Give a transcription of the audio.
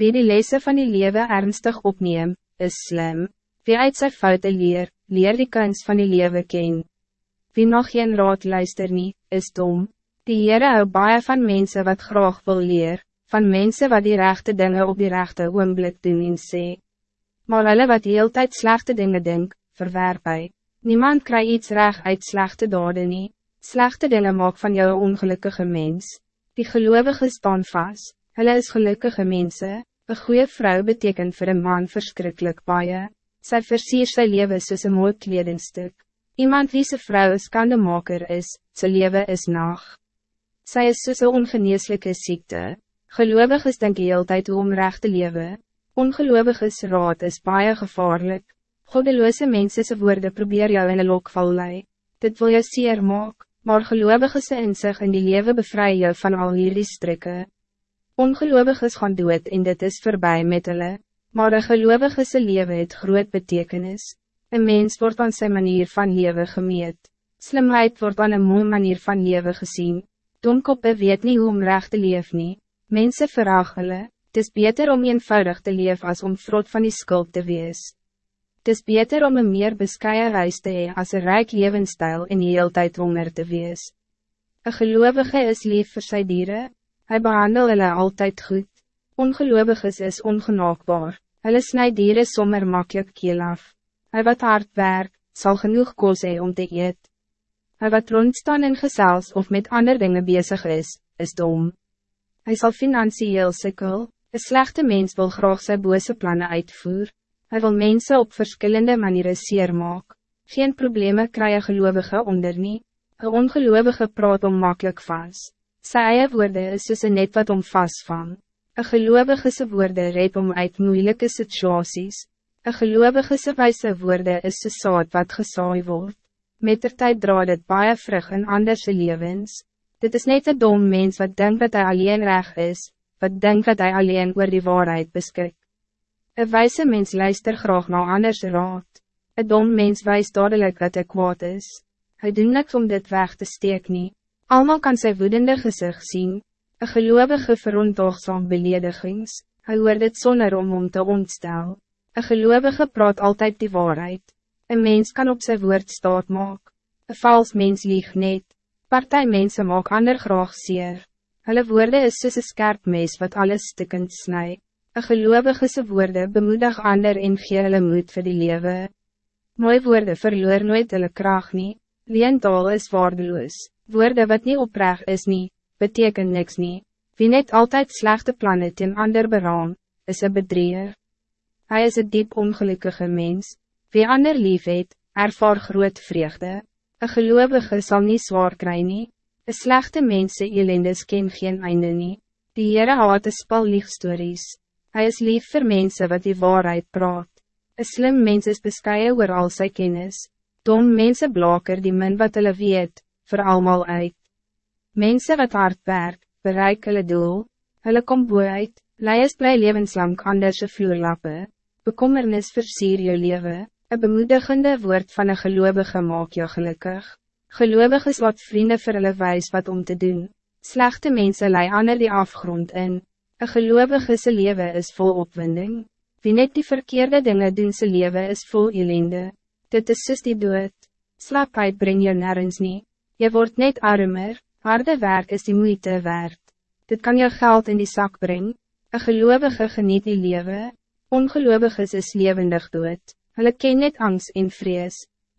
Wie die lesse van die leven ernstig opneem, is slim. Wie uit sy foute leer, leer die kunst van die leven ken. Wie nog geen raad luister nie, is dom. Die Heere hou baie van mensen wat graag wil leer, van mensen wat die rechte dingen op die rechte oomblik doen en sê. Maar hulle wat heel tijd slechte dingen denk, verwerp hy. Niemand krijgt iets recht uit slechte daden nie. Slechte dingen maak van jou ongelukkige mens. Die gelovige staan vast. Hulle is gelukkige mensen. Een goede vrouw betekent voor een man verschrikkelijk baie. Zij versier sy leven soos een mooi kledingstuk. Iemand wie sy vrou een skandemaker is, sy leven is nacht. Zij is soos een ongeneeslijke ziekte. Gelovig is denk je altijd om recht te leven. Ongelovig is raad is baie gevaarlijk. Goddeloze mensen se woorden probeer jou in een lokval lei. Dit wil je zeer maak, maar gelovig is in zich in die leven bevry jou van al hierdie strikke. Ongelovig is gaan dood en dit is voorbij met hulle, maar een gelovige se leven het groot betekenis. Een mens wordt aan zijn manier van leven gemeet. Slimheid wordt aan een mooie manier van leven gezien. Domkoppe weet niet hoe om recht te leef nie. Mensen verraag hulle, het is beter om eenvoudig te leven als om vrot van die skuld te wees. Het is beter om een meer bescheiden huis te hee als een rijk levensstijl in heel tijd honger te wees. Een gelovige is lief voor zijn dieren, hij behandel hulle altijd goed. Ongelovig is is ongenaakbaar, hulle snij dieren sommer makkelijk keel af. Hij wat hard werk, zal genoeg koos hee om te eet. Hij wat rondstaan in gezels of met andere dingen bezig is, is dom. Hij zal financieel sikkel, een slechte mens wil graag zijn bose plannen uitvoer. Hij wil mensen op verschillende manieren zeer maak. Geen problemen krijgen gelovige onder nie. Een ongelovige praat om makkelijk vast. Sy eie woorde is soos een net wat om vastvang. Een gelovige se woorde red om uit moeilijke situaties. Een gelovige se wijze woorde is soos saad wat gesaai word. Met der tijd dra dit baie vrug in anderse levens. Dit is net een dom mens wat denkt dat hij alleen reg is, wat denkt dat hij alleen oor die waarheid beskik. Een wijze mens luister graag na anders raad. Een dom mens wijst dadelijk dat hij kwaad is. Hij doet niks om dit weg te steek nie. Almal kan sy woedende gezicht zien. Een gelovige verontoogsam beledigings. Hij hoort dit zonder om om te ontstel. Een gelovige praat altijd die waarheid. Een mens kan op zijn woord staat maak. Een vals mens lieg net. Partij mensen maak ander graag zeer. Hulle woorde is soos een skerp mes wat alles stikkend snij. Een gelovige se woorde bemoedig ander en gee hulle moed vir die lewe. Mooi woorde verloor nooit hulle kraag nie. Leentaal is waardeloos. Woorde wat niet oprecht is nie, beteken niks nie. Wie net altijd slechte plannen ten ander beraam, is een bedrieger. Hij is een diep ongelukkige mens. Wie ander lief het, ervaar groot vreugde. Een gelovige zal niet zwaar krijgen. nie. Een slechte mense elendes ken geen einde nie. Die Heere haat een spal liefstories. Hij is lief voor mensen wat die waarheid praat. Een slim mens is bescheiden oor al sy kennis. Dom mense blaker die min wat hulle weet, voor allemaal uit. Mensen wat hard werk, bereik hulle doel, hulle kom boe uit, leies bly levenslang anderse vloerlappe, bekommernis versier jou leven, een bemoedigende woord van een gelovige maak jou gelukkig. Gelovig is wat vrienden vir hulle wijs wat om te doen, slechte mensen lei ander die afgrond in, een gelovige se leven is vol opwinding, wie net die verkeerde dingen doen se leven is vol ellende, dit is soos die dood, slapheid breng jou nergens niet. Je wordt net armer, harde werk is die moeite waard. Dit kan je geld in die zak brengen. Een gelovige geniet die leven. Ongeloviges is levendig dood. Hulle ken net angst en vrees.